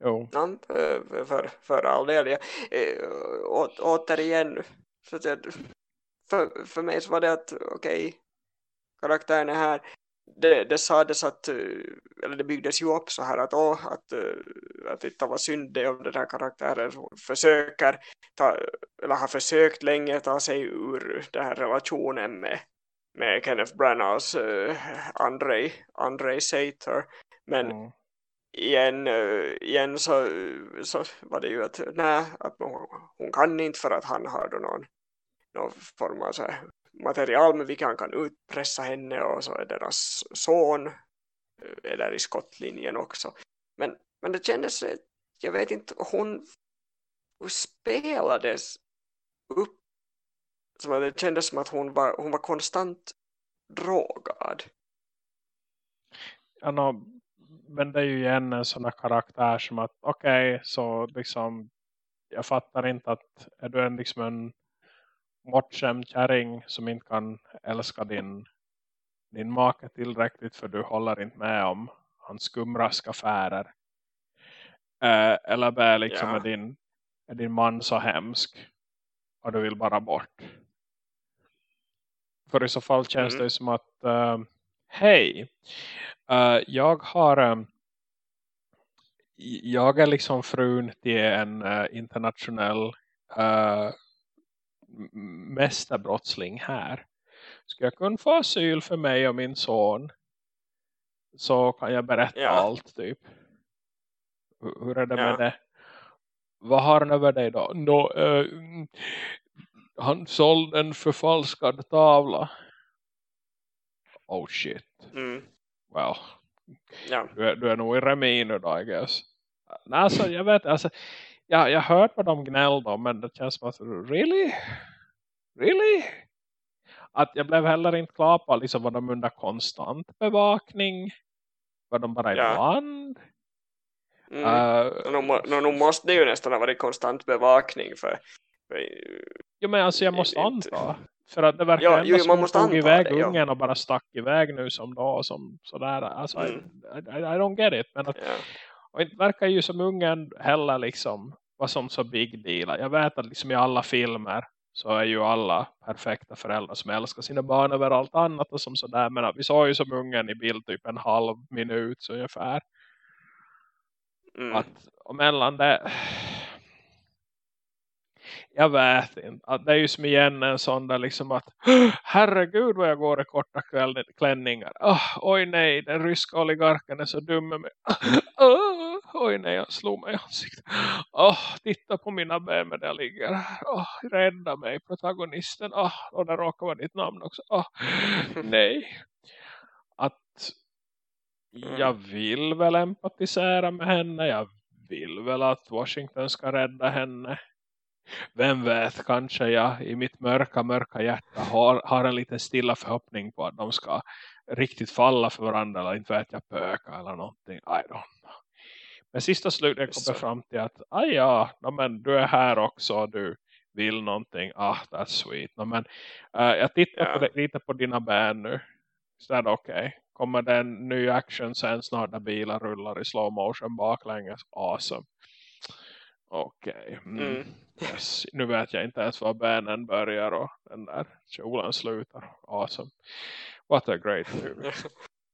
Jo. Ja, för, för all del. Ja. Å, återigen, så att för, för mig så var det att okej, okay, karaktären är här. Det, det sades att, eller det byggdes ju upp så här att, åh, att, att det var synd det om den här karaktären försöker ta, eller har försökt länge ta sig ur den här relationen med, med Kenneth Branaghs uh, Andrei, Andrei Sater. Men mm igen, eh, igen så, eh, så var det ju att, nej, att hon kan inte för att han har då någon, någon form av så här material med vilka han kan utpressa henne och så är deras son eh, är där i skottlinjen också. Men, men det kändes, jag vet inte, hon, hon spelades upp som att det kändes som att hon var, hon var konstant drogad. Ja, no, men det är ju igen en sån här karaktär som att okej, okay, så liksom jag fattar inte att är du en liksom en bortskämd kärring som inte kan älska din din make tillräckligt för du håller inte med om hans skumraskaffärer eh, eller är liksom ja. är, din, är din man så hemsk och du vill bara bort för i så fall känns mm. det som att uh, hej Uh, jag har um, jag är liksom frun till en uh, internationell uh, mästerbrottsling här. Ska jag kunna få asyl för mig och min son så kan jag berätta ja. allt typ. Hur, hur är det ja. med det? Vad har han över dig då? No, uh, han sålde en förfalskad tavla. Oh shit. Mm well, ja. du, är, du är nog i remi nu då, I guess. Nej, alltså, jag vet, alltså, jag, jag hört vad de gnällde men det känns som att, really? Really? Att jag blev heller inte klar på, liksom, var de under konstant bevakning? Var de bara ja. ibland? Mm. Uh, nu, nu måste det ju nästan ha varit konstant bevakning för, för Jo men alltså jag måste anta för att det verkar ja, ju, som att tog iväg det, ungen ja. och bara stack iväg nu som då. Som sådär. Alltså, mm. I, I, I, don't get it. Men att, ja. och det verkar ju som ungen heller liksom var som så big deal. Jag vet att liksom i alla filmer så är ju alla perfekta föräldrar som älskar sina barn över allt annat och som sådär. Men att vi såg ju som ungen i bild typ en halv minut så ungefär. Mm. Att, och mellan det jag vet inte. Att det är ju som igen en sån där liksom att herregud vad jag går i korta klänningar. Oh, oj nej, den ryska oligarken är så dum med mig. Oh, oj nej, jag slog mig i ansiktet. Oh, titta på mina ben där jag ligger. Oh, rädda mig, protagonisten. Oh, och där råkar vara ditt namn också. Oh, nej. Att mm. jag vill väl empatisera med henne. Jag vill väl att Washington ska rädda henne vem vet, kanske jag i mitt mörka, mörka hjärta har, har en liten stilla förhoppning på att de ska riktigt falla för varandra eller inte vet jag pöka eller någonting. I don't know. Men sista slutet kommer fram till att ah ja, no, men du är här också du vill någonting. Ah, that's sweet. No, men, uh, jag tittar yeah. på lite på dina ben nu. Så är det okej. Okay. Kommer det en ny action sen snart när bilar rullar i slow motion baklänges? Awesome. Okej. Okay. Mm. Mm. Yes. Nu vet jag inte ens var benen börjar och den där kjolen slutar. Awesome. What a great movie.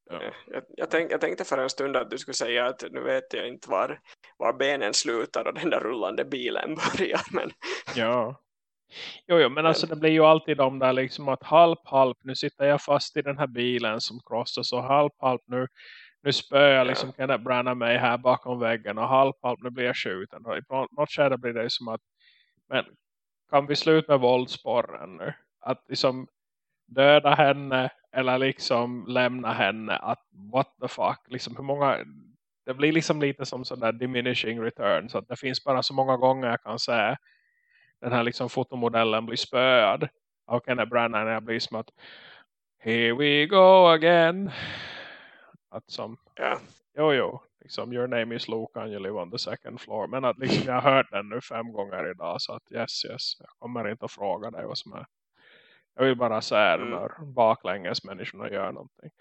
Ja. Jag, jag, tänk, jag tänkte för en stund att du skulle säga att nu vet jag inte var, var benen slutar och den där rullande bilen börjar. Men... Ja. Jo, jo, men alltså det blir ju alltid de där liksom att halp, halp, nu sitter jag fast i den här bilen som krossas och halp, halp, nu nu spöar jag liksom ja. Kenneth Branagh mig här bakom väggen och halv, halv nu blir jag skjuten. Och i något skede blir det som att men kan vi sluta med våldsporren nu? Att liksom döda henne eller liksom lämna henne att what the fuck, liksom hur många det blir liksom lite som sådär diminishing return. Så att det finns bara så många gånger jag kan säga den här liksom fotomodellen blir spöad av Kenneth Branagh när jag blir som att here we go again. Att som, ja. jo jo, liksom your name is Luke and you live on the second floor. Men att liksom jag har hört den nu fem gånger idag så att yes yes, jag kommer inte att fråga dig vad som är. Jag vill bara säga mm. när baklänges människorna gör någonting.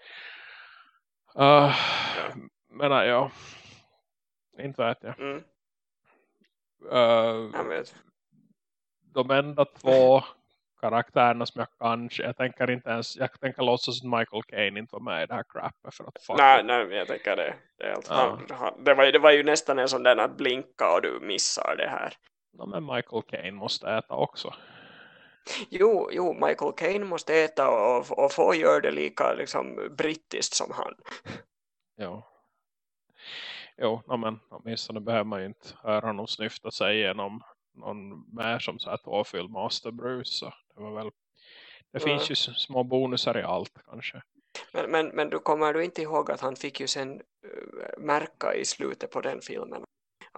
Uh, ja. Men ja, inte vet jag. Mm. Uh, jag vet. De enda två karaktärerna som jag kanske, jag tänker inte ens, jag tänker låtsas att Michael Caine inte var med i det här crappet för att fuck Nej, nej, jag tänker det. Det, ja. han, han, det, var, det var ju nästan en sån där att blinka och du missar det här. Ja, men Michael Caine måste äta också. Jo, jo Michael Caine måste äta och, och få göra det lika liksom, brittiskt som han. Jo. Jo, no, men åtminstone behöver man ju inte höra honom snyfta sig igenom någon mer som så här tåfylld Master Bruce. Så det var väl det mm. finns ju små bonusar i allt kanske. Men, men, men du kommer du inte ihåg att han fick ju sen uh, märka i slutet på den filmen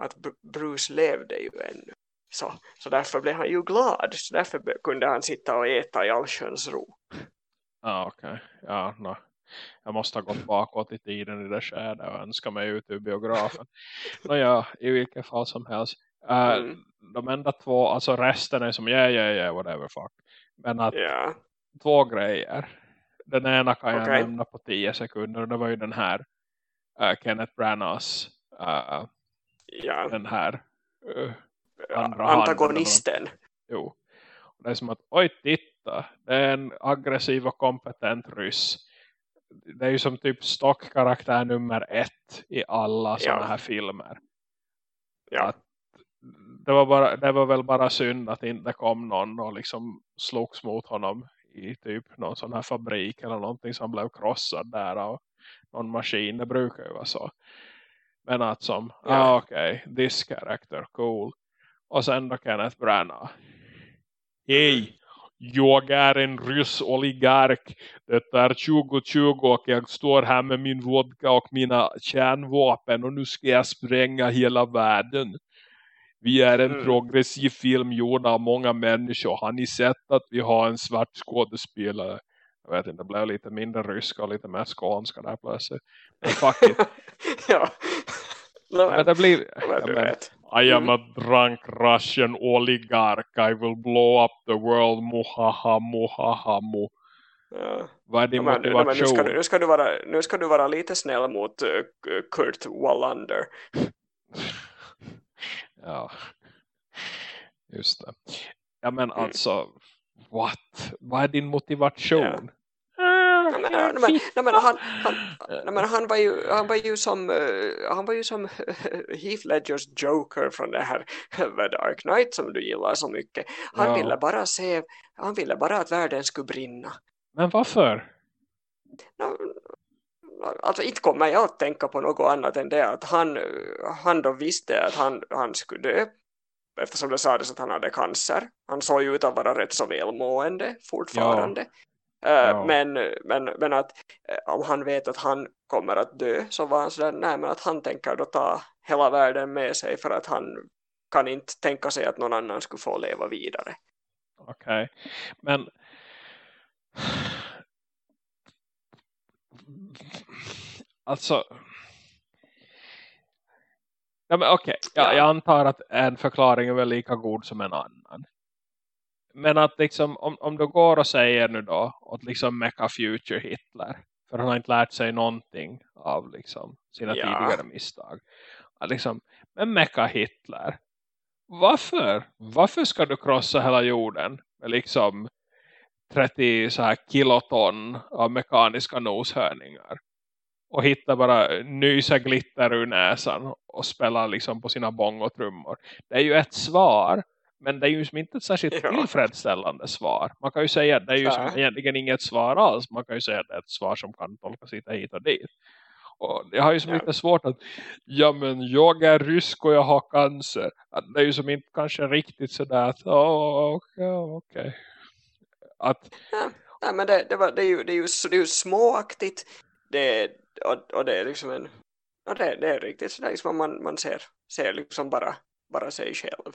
att Bruce levde ju ännu. Så, så därför blev han ju glad. Så därför kunde han sitta och äta i allsköns ro. Ja, okej. Okay. Ja, no. Jag måste ha gått bakåt i tiden i det skedet och önska mig ut ur biografen. Nåja, i vilket fall som helst. Uh, mm. De enda två, alltså resten är som yeah, yeah, yeah, whatever, fuck. Men att yeah. två grejer. Den ena kan jag okay. nämna på tio sekunder och det var ju den här uh, Kenneth Branaghs uh, ja. den här uh, andra antagonisten. Handen, jo. Och det är som att, oj titta, det är en aggressiv och kompetent ryss. Det är ju som typ stockkaraktär nummer ett i alla sådana ja. här filmer. Ja. Att det var, bara, det var väl bara synd att inte kom någon och liksom slogs mot honom i typ någon sån här fabrik eller någonting som blev krossad där av någon maskin. Det brukar ju vara så. Men att som, ja. ah, okej, okay, this character, cool. Och sen då Kenneth Branagh. Hej, jag är en ryss oligark. Det är 2020 och jag står här med min vodka och mina kärnvapen och nu ska jag spränga hela världen. Vi är en mm. progressiv film gjord av många människor. Har ni sett att vi har en svart skådespelare? Jag vet inte, det blev lite mindre ryska och lite mer skånska där plötsligt. Men fuck it. ja. men det blir... Ja, men, I am mm. a drunk Russian oligark. I will blow up the world. Muhaha, muhaha, mu. Ja. Vad är din ja, motivation? Men, nu, ska du, nu, ska du vara, nu ska du vara lite snäll mot uh, Kurt Wallander. Ja, just det. Ja men mm. alltså, what? Vad är din motivation? Ja. han, var ju, han var ju som han var ju som Heath Ledgers Joker från det här The Dark Knight som du gillar så mycket. Han ja. ville bara se han ville bara att världen skulle brinna. Men varför? No, alltså inte kommer jag att tänka på något annat än det att han, han då visste att han, han skulle dö eftersom det sades att han hade cancer. Han såg ju ut att vara rätt så välmående fortfarande. Ja. Uh, ja. Men, men, men att om han vet att han kommer att dö så var han sådär, nej men att han tänker då ta hela världen med sig för att han kan inte tänka sig att någon annan skulle få leva vidare. Okej, okay. men alltså ja, men okej, okay. ja, jag antar att en förklaring är väl lika god som en annan. Men att liksom, om, om du går och säger nu då att liksom Mecha Future Hitler för han har inte lärt sig någonting av liksom sina ja. tidigare misstag. Att liksom, men Mecha Hitler varför? Varför ska du krossa hela jorden med liksom 30 så här kiloton av mekaniska noshörningar? och hittar bara nysa glitter ur näsan och spelar liksom på sina bongotrummor. Det är ju ett svar, men det är ju som inte ett särskilt ja. tillfredsställande svar. Man kan ju säga att det är ju som egentligen inget svar alls. Man kan ju säga att det är ett svar som kan tolkas lite hit och dit. Och jag har ju som ja. lite svårt att ja men jag är rysk och jag har cancer. Det är ju som inte kanske riktigt sådär att oh, okej, okay, okay. Att ja. Nej, men det, det, var, det, är ju, det, är ju, det är ju småaktigt. Det, och, och det är liksom en Ja, det, det är riktigt sådär liksom man, man ser, ser liksom bara, bara sig själv.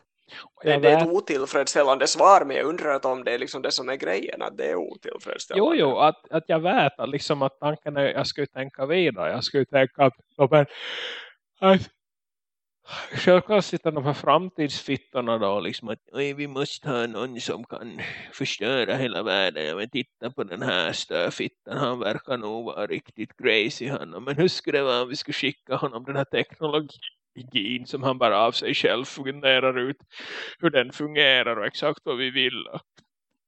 Det, det, är ett otillfredsställande svar men jag undrar om det är liksom det som är grejen att det är otillfredsställande. Jo, jo att, att jag vet att, liksom att tanken är jag skulle tänka vidare. Jag skulle tänka att, att, att självklart sitter de här framtidsfittorna då liksom att vi måste ha någon som kan förstöra hela världen. Jag vill titta på den här störfittan. Han verkar nog vara riktigt crazy han. Men hur skulle det vara om vi skulle skicka honom den här teknologin som han bara av sig själv funderar ut hur den fungerar och exakt vad vi vill.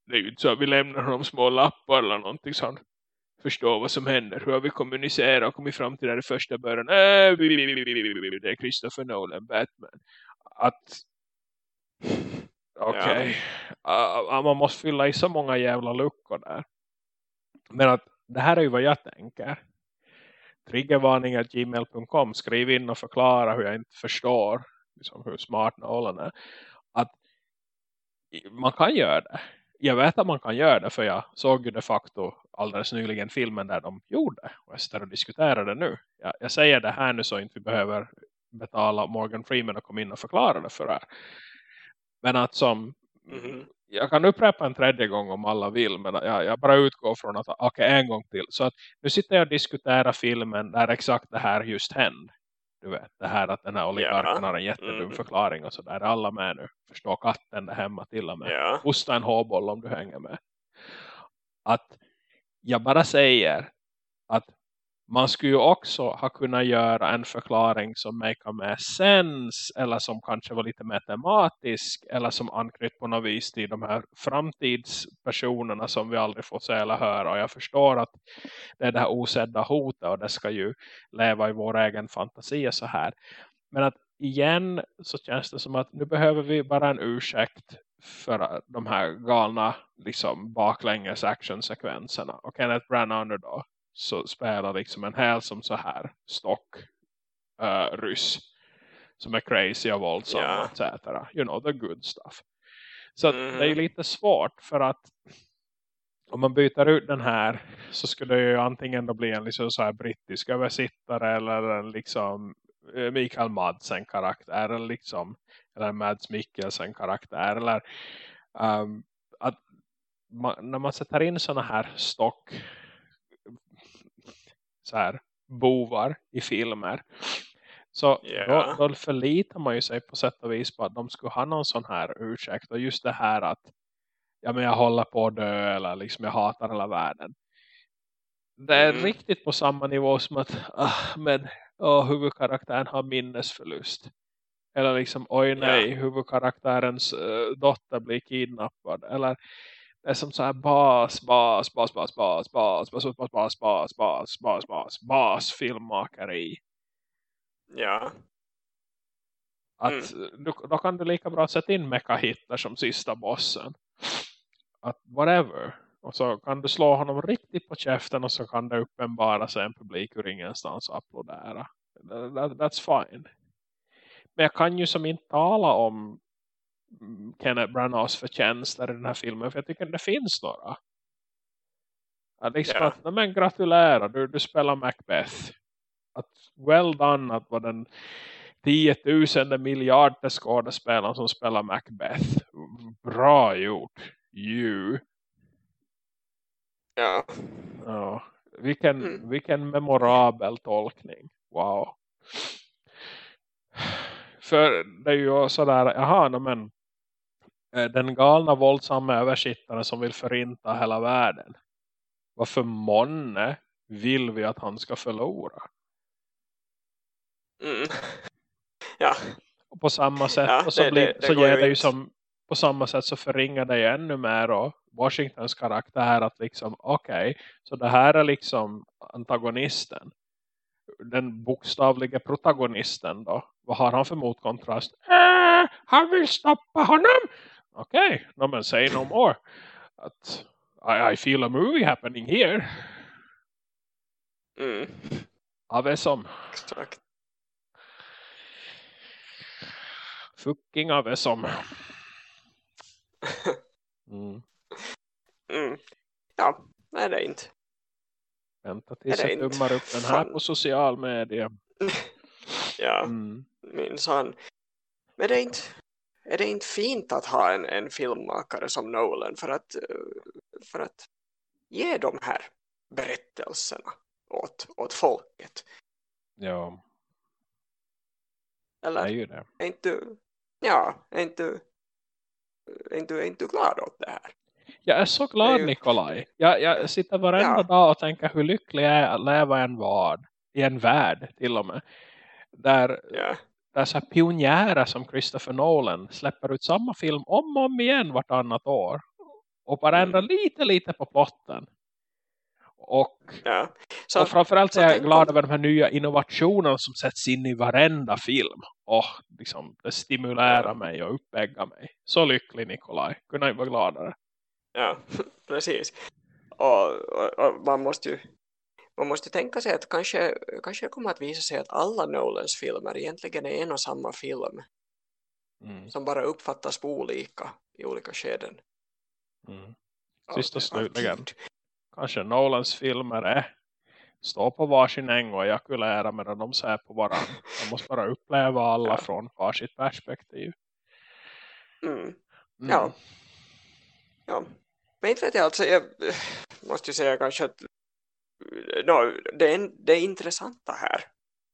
Det är ju inte så att vi lämnar honom små lappar eller någonting sånt förstå vad som händer. Hur har vi kommunicerat och kommit fram till det första början? Äh, det är Christopher Nolan, Batman. Att okej. Okay. Ja. Uh, man måste fylla i så många jävla luckor där. Men att det här är ju vad jag tänker. Triggervarningar gmail.com. Skriv in och förklara hur jag inte förstår liksom hur smart Nolan är. Att man kan göra det jag vet att man kan göra det för jag såg ju de facto alldeles nyligen filmen där de gjorde och jag sitter och diskuterar det nu. Jag, jag säger det här nu så inte vi behöver betala Morgan Freeman och komma in och förklara det för er. Men att som mm -hmm. jag kan upprepa en tredje gång om alla vill men jag, jag bara utgår från att okej okay, en gång till. Så att nu sitter jag och diskuterar filmen där exakt det här just hände du vet, det här att den här oligarken ja. har en jättedum mm. förklaring och sådär. Alla med nu. Förstår katten där hemma till och med. Ja. Hosta en håboll om du hänger med. Att jag bara säger att man skulle ju också ha kunnat göra en förklaring som make mer sens eller som kanske var lite matematisk eller som anknytt på något vis till de här framtidspersonerna som vi aldrig får se eller höra. Och jag förstår att det är det här osedda hotet och det ska ju leva i vår egen fantasi så här. Men att igen så känns det som att nu behöver vi bara en ursäkt för de här galna liksom baklänges actionsekvenserna. Och Kenneth Branagh då? Så spelar liksom en hel som så här stock uh, ryss som är crazy och våldsam yeah. etc. You know, the good stuff. Så mm. det är lite svårt för att om man byter ut den här så skulle det ju antingen då bli en liksom så här brittisk översittare eller en liksom eh, Mikael Madsen karaktär eller liksom eller Mads Mikkelsen karaktär eller um, att man, när man sätter in såna här stock så här bovar i filmer. Så yeah. då, då förlitar man ju sig på sätt och vis på att de skulle ha någon sån här ursäkt. Och just det här att ja, men jag håller på att dö eller liksom jag hatar hela världen. Det är mm. riktigt på samma nivå som att ah, men, oh, huvudkaraktären har minnesförlust. Eller liksom, oj nej, yeah. huvudkaraktärens uh, dotter blir kidnappad. Eller är som så här bas, bas, bas, bas, bas, bas, bas, bas, bas, bas, bas, bas, bas, bas, filmmakeri. Ja. Att då, kan du lika bra sätta in Mecha Hitler som sista bossen. Att whatever. Och så kan du slå honom riktigt på käften och så kan det uppenbara sig en publik ur ingenstans och applådera. That, that's fine. Men jag kan ju som inte tala om Kenneth Branaghs förtjänster i den här filmen. För jag tycker det finns några. Att liksom yeah. att, men gratulerar, du, du spelar Macbeth. Att well done att vara den tiotusende miljarder skådespelaren som spelar Macbeth. Bra gjort. You. Ja. ja. Vilken, mm. vilken memorabel tolkning. Wow. För det är ju sådär, jaha, men Eh, den galna våldsamma översittaren som vill förinta hela världen. Varför månne vill vi att han ska förlora? Mm. Ja. Och på samma sätt ja, så, det, blir, det, det så ger det ju som på samma sätt så förringar det ännu mer och Washingtons karaktär att liksom okej, okay, så det här är liksom antagonisten den bokstavliga protagonisten då vad har han för motkontrast? Äh, han vill stoppa honom Okej, okay. no, men say no more. Att, I, I feel a movie happening here. Mm. Avesom. Exakt. Fucking Avesom. Mm. mm. Ja, nej det är inte. Vänta tills jag tummar upp den här Fan. på social media. Ja, mm. minns han. Men det är inte, är det inte fint att ha en, en filmmakare som Nolan för att, för att ge de här berättelserna åt, åt folket? Ja. Eller det är ju det. Är inte, ja, är inte, är inte, är inte glad åt det här? Jag är så glad är ju... Nikolaj. Jag, jag sitter varenda ja. dag och tänker hur lycklig jag är att leva en värld. I en värld till och med. Där, ja. Där så pionjärer som Christopher Nolan släpper ut samma film om och om igen vartannat år. Och bara ändrar mm. lite lite på plotten. Och, ja. så, och framförallt så är jag glad över de här nya innovationerna som sätts in i varenda film. Och liksom, det stimulerar mig och uppväggar mig. Så lycklig Nikolaj. Kunde jag vara gladare. Ja, precis. Och, och, och, man måste ju man måste tänka sig att kanske, kanske det kommer att visa sig att alla Nolans filmer egentligen är en och samma film. Mm. Som bara uppfattas på olika i olika skeden. Mm. Och slutligen. Kanske Nolans filmer är stå på varsin äng och ejakulera medan de ser på varandra. Man måste bara uppleva alla ja. från varsitt perspektiv. Mm. Mm. Ja. Ja. Men inte vet jag, alltså jag måste ju säga kanske att no, det, är, det är intressanta här.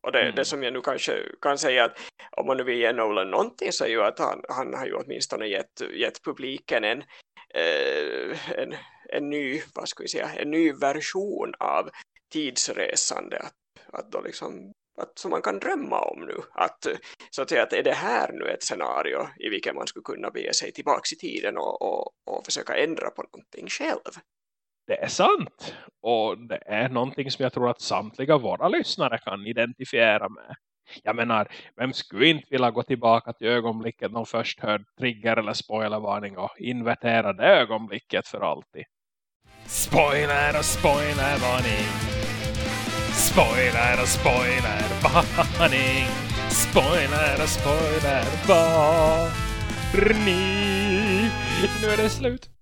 Och det, mm. det som jag nu kanske kan säga att om man nu vill ge Nolan någonting så är ju att han, han har ju åtminstone gett, gett publiken en, eh, en, en ny, vad ska vi säga, en ny version av tidsresande att, att då liksom att, som man kan drömma om nu. Att, så att säga att är det här nu ett scenario i vilket man skulle kunna bege sig tillbaka i tiden och, och, och försöka ändra på någonting själv. Det är sant. Och det är någonting som jag tror att samtliga våra lyssnare kan identifiera med. Jag menar, vem skulle inte vilja gå tillbaka till ögonblicket de först hörde trigger eller spoilervarning och invertera det ögonblicket för alltid. Spoiler och spoilervarning. Spoiler och spoilervarning. Spoiler och spoilervarning. Nu är det slut.